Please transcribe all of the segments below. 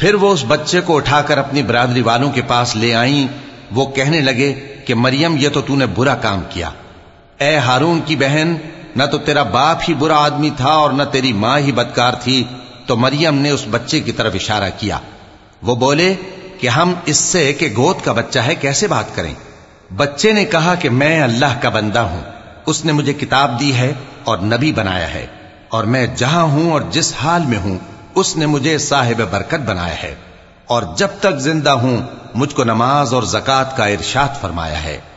फिर वो उस बच्चे को उठाकर अपनी बरादरी वालों के पास ले आई वो कहने लगे कि मरियम ये तो तूने बुरा काम किया ए हारून की बहन न तो तेरा बाप ही बुरा आदमी था और न तेरी माँ ही बदकार थी तो मरियम ने उस बच्चे की तरफ इशारा किया वो बोले कि हम इससे कि गोद का बच्चा है, कैसे बात करें? बच्चे ने कहा कि मैं अल्लाह का बंदा हूँ। उसने मुझे किताब दी है और नबी बनाया है और मैं जहाँ हूँ और जिस हाल में हूँ, उसने मुझे साहिब बरकत बनाया है। और जब तक ज़िंदा हूँ, मुझको नमाज़ और जक़ात का इर्शाद फरमाया है।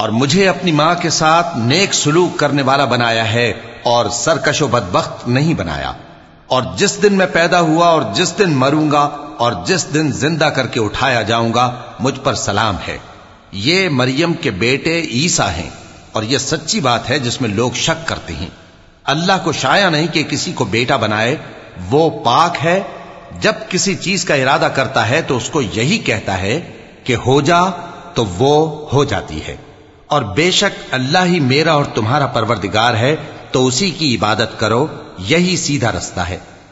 और मुझे अपनी माँ के साथ नेक सुलूक करने वाला बनाया है और सरकशो बदबख्त नहीं बनाया और जिस दिन मैं पैदा हुआ और जिस दिन मरूंगा और जिस दिन ज़िंदा करके उठाया जाऊँगा, मुझ पर सलाम है। ये मरियम के बेटे ईसा हैं, और यह सच्ची बात है जिसमें लोग शक करते हैं। अल्लाह को शाया नहीं कि किसी को बेटा बनाए, वो पाक है। जब किसी चीज़ का इरादा करता है तो उसको यही कहता है कि हो जा तो वो हो जाती है। और बेशक अल्लाह ही मेरा और तुम्हारा परवरदिगार है तो उसी की इबादत करो, यही सीधा रास्ता है।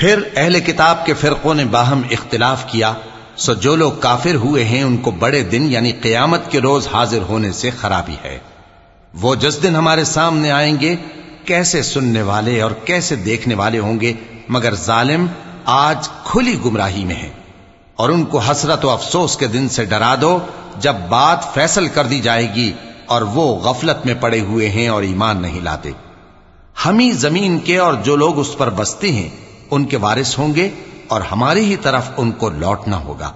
फिर अहले किताब के फिरकों ने बाहम इख्तिलाफ किया, सो जो लोग काफिर हुए हैं, उनको बड़े दिन यानी कयामत के रोज हाजिर होने से खराबी है। वो जिस दिन हमारे सामने आएँगे, कैसे सुनने वाले और कैसे देखने वाले होंगे, मगर जालिम आज खुली गुमराही में है। और उनको हसरत व अफसोस के दिन से डरा दो, जब बात फैसल कर दी जाएगी और वो गफलत में पड़े हुए हैं और ईमान नहीं लाते। हम ही ज़मीन के और जो लोग उस पर बसते हैं उनके वारिस होंगे और हमारी ही तरफ उनको लौटना होगा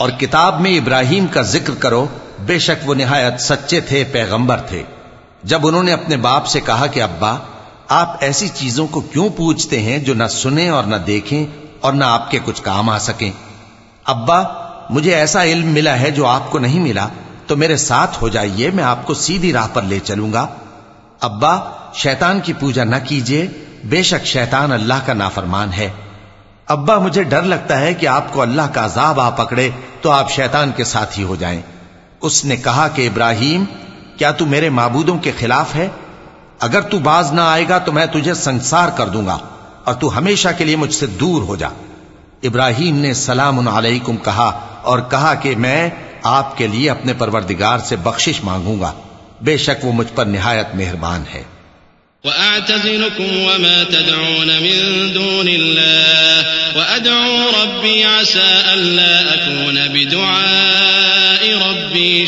और किताब में इब्राहिम का जिक्र करो बेशक वो निहायत सच्चे थे पैगंबर थे जब उन्होंने अपने बाप से कहा कि अब्बा आप ऐसी चीजों को क्यों पूछते हैं जो न सुने और न देखें और न आपके कुछ काम आ सके। अब्बा, मुझे ऐसा इल्म मिला है जो आपको नहीं मिला तो मेरे साथ हो जाइए, मैं आपको सीधी राह पर ले चलूँगा। अब्बा, शैतान की पूजा न कीजिए, बेशक शैतान अल्लाह का नाफरमान है। अब्बा, मुझे डर लगता है कि आपको अल्लाह का अजाब आ पकड़े तो आप शैतान के साथ ही हो जाएँ। उसने कहा कि इब्राहिम, क्या तू मेरे माबूदों के खिलाफ है? अगर तू बाज ना आएगा तो मैं तुझे संसार कर दूँगा। और तू हमेशा के लिए मुझसे दूर हो जा। इब्राहिम ने सलाम अलैकुम कहा और कहा कि मैं आपके लिए अपने परवरदिगार से बख्शिश मांगूँगा। बेशक वो मुझ पर निहायत मेहरबान है। रब्बी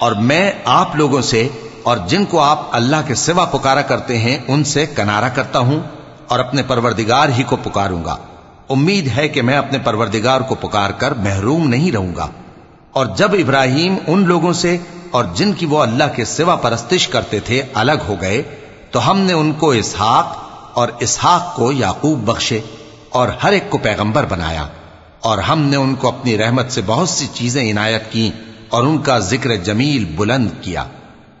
और मैं आप लोगों से और जिनको आप अल्लाह के सिवा पुकारा करते हैं उनसे कनारा करता हूं और अपने परवरदिगार ही को पुकारूंगा उम्मीद है कि मैं अपने परवरदिगार को पुकार कर महरूम नहीं रहूंगा और जब इब्राहिम उन लोगों से और जिनकी वो अल्लाह के सिवा परस्तिश करते थे अलग हो गए तो हमने उनको इसहाक और इसहाक को याकूब बख्शे और हर एक को पैगंबर बनाया। और हमने उनको अपनी रहमत से बहुत सी चीज़ें इनायत की और उनका ज़िक्र जमील बुलंद किया।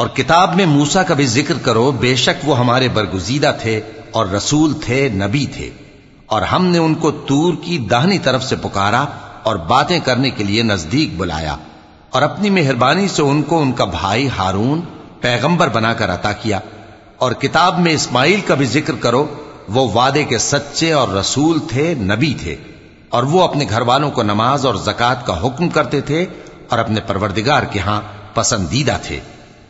और किताब में मूसा का भी जिक्र करो बेशक वो हमारे बरगुजीदा थे और रसूल थे नबी थे और हमने उनको तूर की दाहनी तरफ से पुकारा और बातें करने के लिए नजदीक बुलाया और अपनी मेहरबानी से उनको उनका भाई हारून पैगंबर बनाकर अता किया और किताब में इस्माइल का भी ज़िक्र करो, वो वादे के सच्चे और रसूल थे, नबी थे। और वो अपने घर वालों को नमाज़ और जक़ात का हुक्म करते थे और अपने परवरदिगार के यहाँ पसंदीदा थे।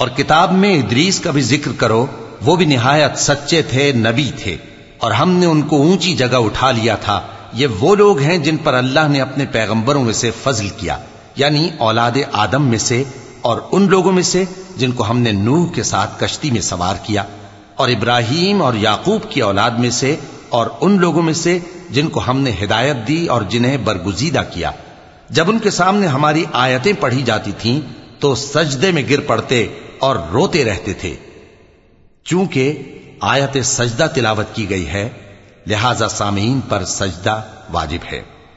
और किताब में इदरीस का भी जिक्र करो वो भी निहायत सच्चे थे नबी थे और हमने उनको ऊंची जगह उठा लिया था ये वो लोग हैं जिन पर अल्लाह ने अपने पैगंबरों में से फजल किया यानी औलाद आदम में से और उन लोगों में से जिनको हमने नूह के साथ कश्ती में सवार किया और इब्राहिम और याकूब की औलाद में से और उन लोगों में से जिनको हमने हिदायत दी और जिन्हें बरगुजीदा किया। जब उनके सामने हमारी आयतें पढ़ी जाती थीं तो सजदे में गिर पड़ते और रोते रहते थे। चूँकि आयत सजदा तिलावत की गई है, लिहाजा सामीन पर सजदा वाजिब है।